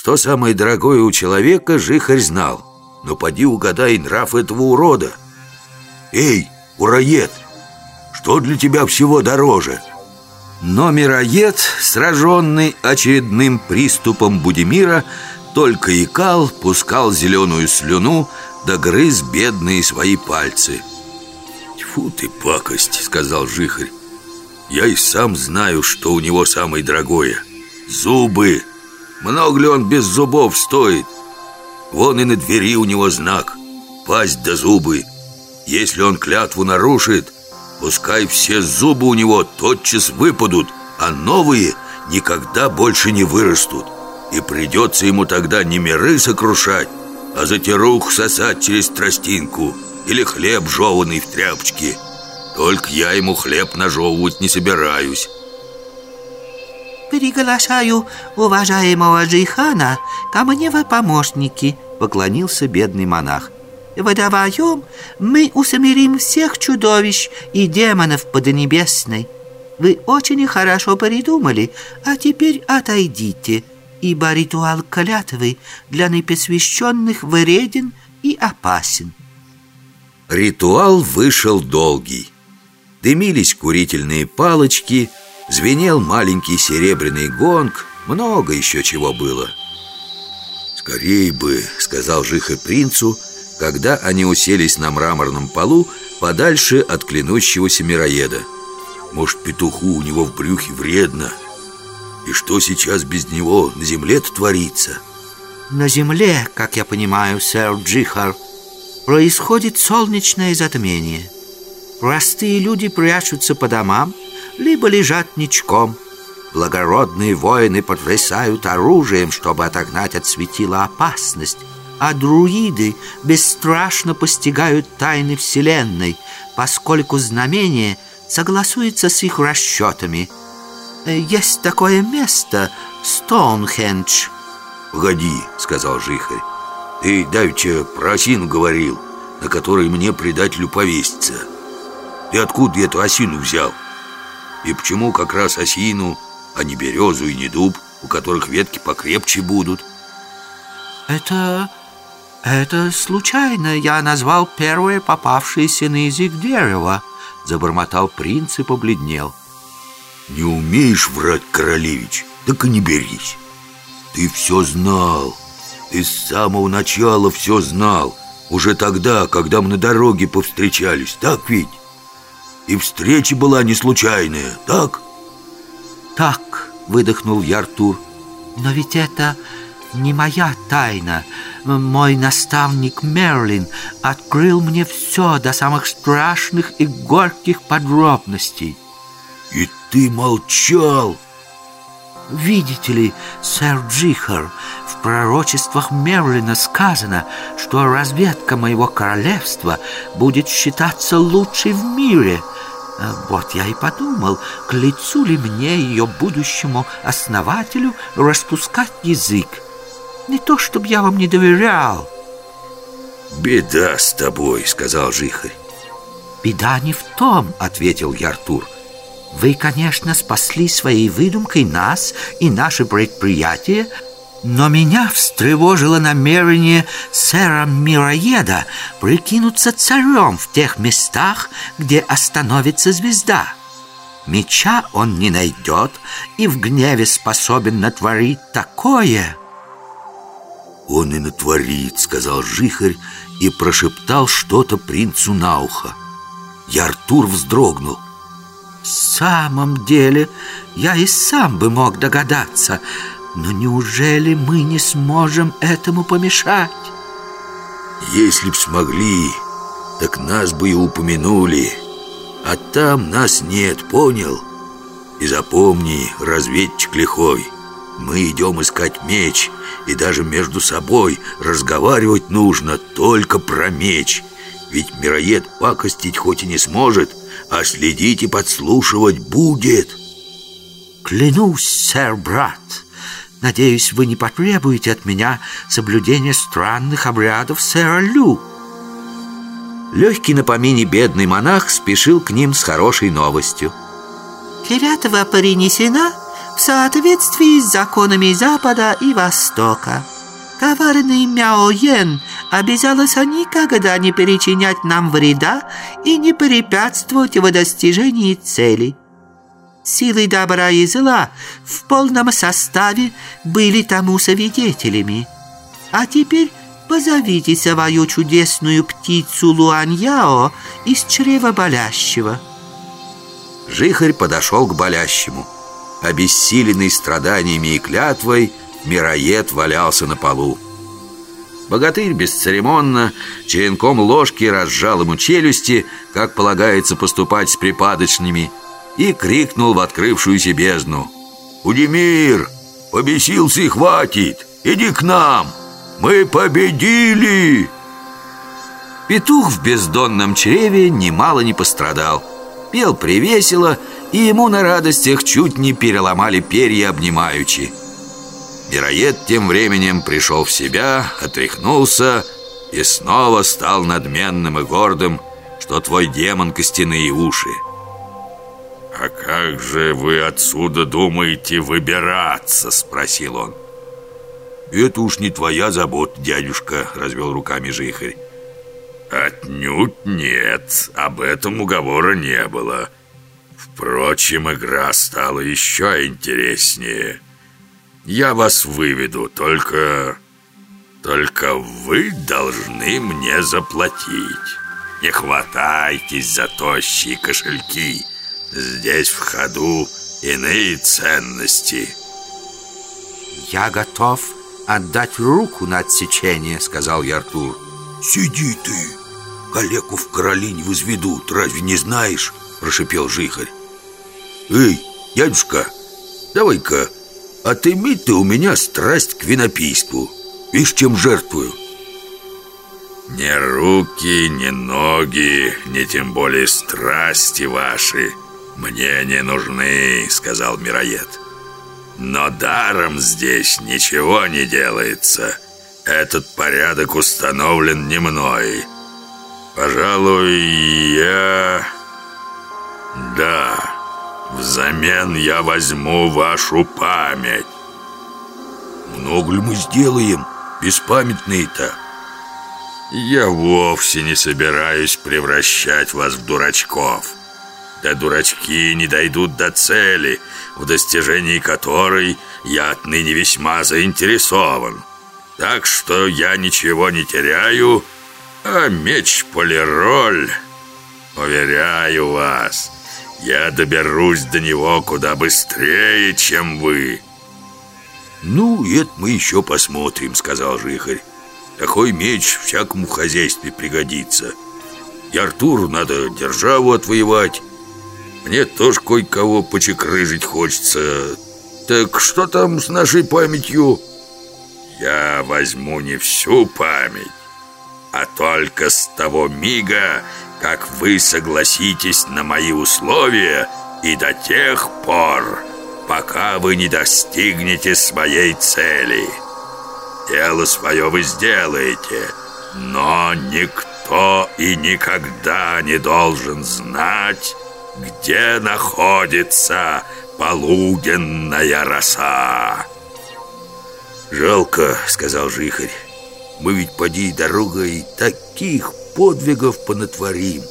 Что самое дорогое у человека, жихарь знал Но поди угадай нрав этого урода Эй, уроед, что для тебя всего дороже? Но мироед, сраженный очередным приступом Будимира Только икал, пускал зеленую слюну Да грыз бедные свои пальцы «Тьфу ты, пакость!» — сказал Жихарь Я и сам знаю, что у него самое дорогое Зубы! Много ли он без зубов стоит? Вон и на двери у него знак. Пасть да зубы. Если он клятву нарушит Пускай все зубы у него тотчас выпадут А новые никогда больше не вырастут. И придется ему тогда не миры сокрушать А затерух сосать через тростинку Или хлеб жеванный в тряпочке. Только я ему хлеб нажевывать не собираюсь «Приглашаю уважаемого Джейхана ко мне в помощники», — поклонился бедный монах. «Вдвоем мы усмирим всех чудовищ и демонов поднебесной. Вы очень хорошо придумали, а теперь отойдите, ибо ритуал клятвы для непосвященных вреден и опасен». Ритуал вышел долгий. Дымились курительные палочки — Звенел маленький серебряный гонг Много еще чего было. «Скорей бы», — сказал Жихарь принцу Когда они уселись на мраморном полу Подальше от клянущегося мироеда. Может, петуху у него в брюхе вредно? И что сейчас без него на земле-то творится? На земле, как я понимаю, сэр Джихар Происходит солнечное затмение. Простые люди прячутся по домам либо лежат ничком. Благородные воины потрясают оружием, чтобы отогнать от светила опасность, а друиды бесстрашно постигают тайны Вселенной, поскольку знамение согласуется с их расчетами. Э, есть такое место — Стоунхендж. «Погоди», — сказал Жихарь, — «ты давеча про осину говорил, на которой мне предателю повеситься. Ты откуда эту осину взял?» И почему как раз осину, а не березу и не дуб, у которых ветки покрепче будут? Это... это случайно я назвал первое попавшееся на язык дерево Забормотал принц и побледнел Не умеешь врать, королевич, так и не берись Ты все знал Ты с самого начала все знал Уже тогда, когда мы на дороге повстречались, так ведь? И встреча была не случайная, так? Так, выдохнул Яртур Но ведь это не моя тайна Мой наставник Мерлин открыл мне все до самых страшных и горьких подробностей И ты молчал? Видите ли, сэр Джихар, в пророчествах Мерлина сказано, что разведка моего королевства будет считаться лучшей в мире – а вот я и подумал, к лицу ли мне ее будущему основателю распускать язык. Не то, чтобы я вам не доверял. «Беда с тобой», — сказал Жихарь. «Беда не в том», — ответил Яртур. «Вы, конечно, спасли своей выдумкой нас и наше предприятие, но меня встревожило намерение сэра Мироеда прикинуться царем в тех местах, где остановится звезда. Меча он не найдет и в гневе способен натворить такое. «Он и натворит», — сказал Жихарь и прошептал что-то принцу на ухо. И Артур вздрогнул. «В самом деле, я и сам бы мог догадаться», но неужели мы не сможем этому помешать? Если б смогли, так нас бы и упомянули. А там нас нет, понял? И запомни, разведчик лихой, мы идем искать меч, и даже между собой разговаривать нужно только про меч. Ведь мироед пакостить хоть и не сможет, а следить и подслушивать будет. Клянусь, сэр, брат, Надеюсь, вы не потребуете от меня соблюдения странных обрядов сэра Лю. Легкий на помине бедный монах спешил к ним с хорошей новостью. Клятва принесена, в соответствии с законами Запада и Востока. Коварный Мяо Йен обязался никогда не причинять нам вреда и не препятствовать в достижении цели. Силы добра и зла в полном составе были тому свидетелями. А теперь позовите свою чудесную птицу Луаньяо из чрева болящего». Жихарь подошел к болящему. Обессиленный страданиями и клятвой, мироед валялся на полу. Богатырь бесцеремонно черенком ложки разжал ему челюсти, как полагается поступать с припадочными, и крикнул в открывшуюся бездну. «Удемир, побесился и хватит! Иди к нам! Мы победили!» Петух в бездонном чреве немало не пострадал. Пел привесело, и ему на радостях чуть не переломали перья обнимаючи. Мироед тем временем пришел в себя, отряхнулся и снова стал надменным и гордым, что твой демон костяные уши. «А как же вы отсюда думаете выбираться?» — спросил он. «Это уж не твоя забота, дядюшка», — развел руками жихарь. «Отнюдь нет, об этом уговора не было. Впрочем, игра стала еще интереснее». Я вас выведу, только... Только вы должны мне заплатить. Не хватайтесь за тощие кошельки. Здесь в ходу иные ценности. Я готов отдать руку на отсечение, сказал Яртур. Сиди ты. Калеку в короли не возведут, разве не знаешь? Прошипел Жихарь. Эй, дядюшка, давай-ка Отыми ты у меня страсть к винопийству. Видишь, чем жертвую. Ни руки, ни ноги, ни тем более страсти ваши Мне не нужны, сказал Мироед. Но даром здесь ничего не делается. Этот порядок установлен не мной. Пожалуй, я... Да... Взамен я возьму вашу память. Много ли мы сделаем, беспамятные-то? Я вовсе не собираюсь превращать вас в дурачков. Да дурачки не дойдут до цели В достижении которой я отныне весьма заинтересован. Так что я ничего не теряю А меч Полироль, уверяю вас я доберусь до него куда быстрее, чем вы. Ну, это мы еще посмотрим, сказал Жихарь. Такой меч всякому хозяйстве пригодится. И Артуру надо державу отвоевать. Мне тоже кое-кого почекрыжить хочется. Так что там с нашей памятью? Я возьму не всю память а только с того мига, как вы согласитесь на мои условия и до тех пор, пока вы не достигнете своей цели. Дело свое вы сделаете, но никто и никогда не должен знать, где находится полуденная роса. «Жалко», — сказал Жихарь. «Мы ведь, поди, дорогой таких подвигов понатворим.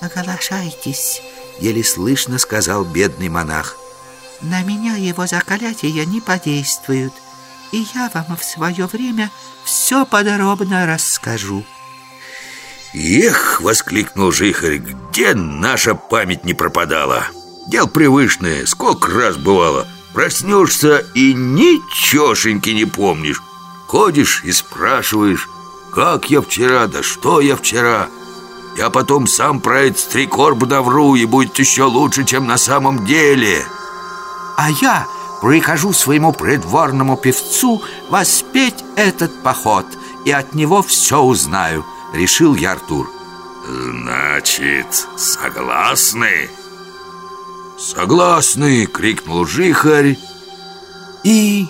Оглашайтесь, еле слышно сказал бедный монах. На меня его заклятия не подействуют И я вам в свое время все подробно расскажу. Эх, воскликнул Жихарь, где наша память не пропадала? Дел привычное, сколько раз бывало Проснешься и ничешеньки не помнишь. Ходишь и спрашиваешь как я вчера, да что я вчера? Я потом сам про этот стрекорб навру И будет еще лучше, чем на самом деле А я прикажу своему придворному певцу Воспеть этот поход И от него все узнаю Решил я Артур. Значит, согласны? Согласны, крикнул Жихарь. И